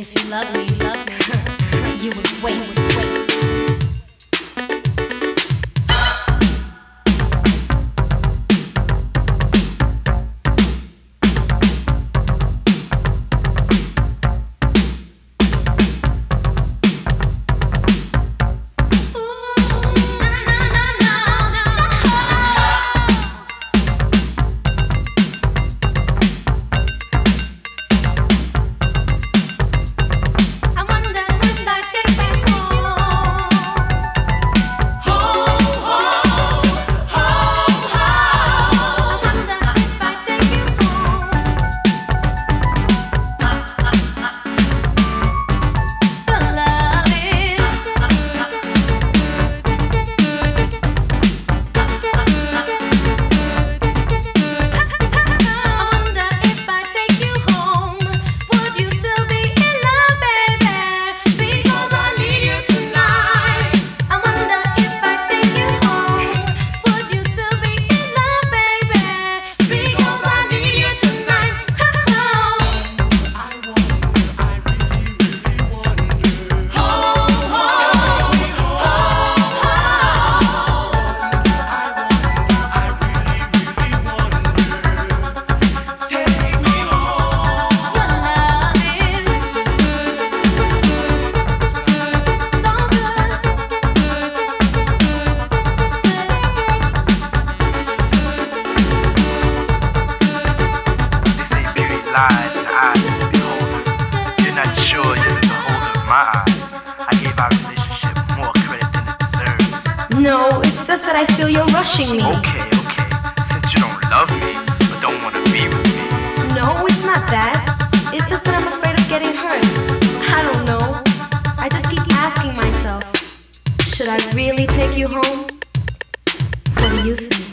If you love me, love me, you would wait, wait. lies and eyes to behold. You're not sure you're the of my eyes. I gave our relationship more credit than it deserves. No, it's just that I feel you're rushing me. Okay, okay. Since you don't love me, but don't want to be with me. No, it's not that. It's just that I'm afraid of getting hurt. I don't know. I just keep asking myself, should I really take you home? What do you think?